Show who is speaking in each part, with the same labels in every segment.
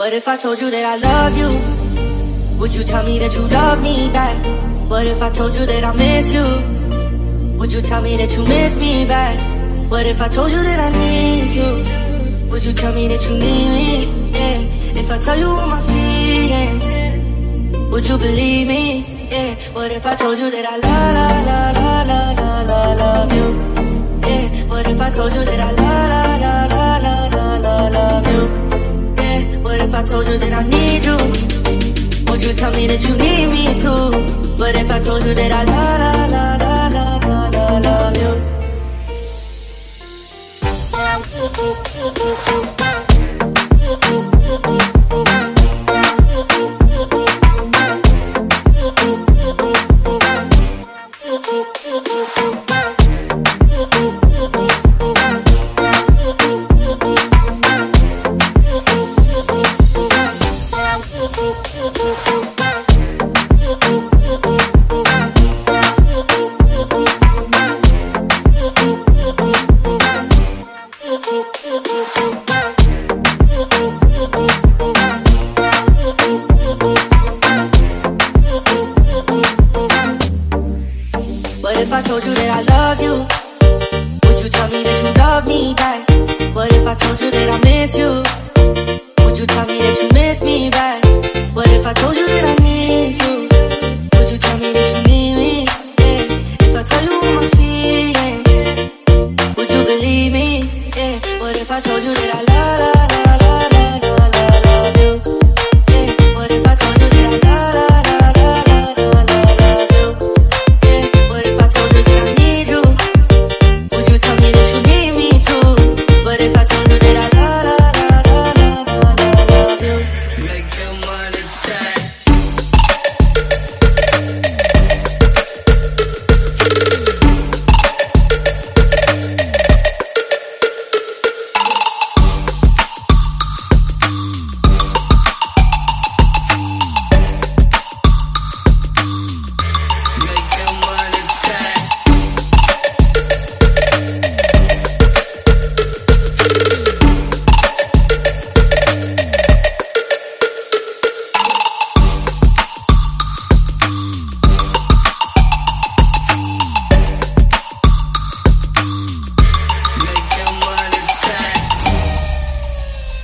Speaker 1: What if I told you that I love you? Would you tell me that you love me back? What if I told you that I miss you? Would you tell me that you miss me back? What if I told you that I need you? Would you tell me that you need me? Yeah. If I tell you all my feelings, would you believe me? Yeah. What if I told you that I love, love, I told you that I need you? Would you tell me that you need me too? But if I told you that I love, love, love, love, if I told you that I love you? Would you tell me that you love me back? What if I told you that I miss you? Would you tell me that you miss me back? What if I told you that I need you? Would you tell me that you need me? Yeah. If I tell you all my feelings, would you believe me? Yeah. What if I told you that I love, love, love,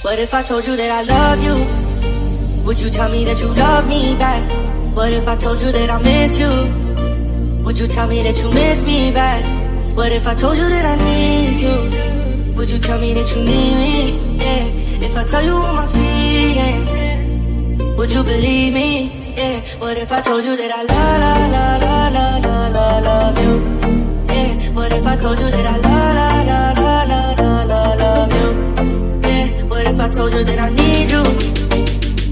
Speaker 1: What if I told you that I love you? Would you tell me that you love me back? What if I told you that I miss you? Would you tell me that you miss me back? What if I told you that I need you? Would you tell me that you need me? Yeah. If I tell you all my feelings, would you believe me? Yeah. What if I told you that I love, love, love, love, love, love, love you? Yeah. What if I told you that I love, love, told you that I need you?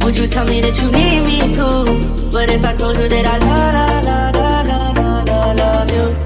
Speaker 1: Would you tell me that you need me too? What if I told you that I love, love, love, love, love, love, love you?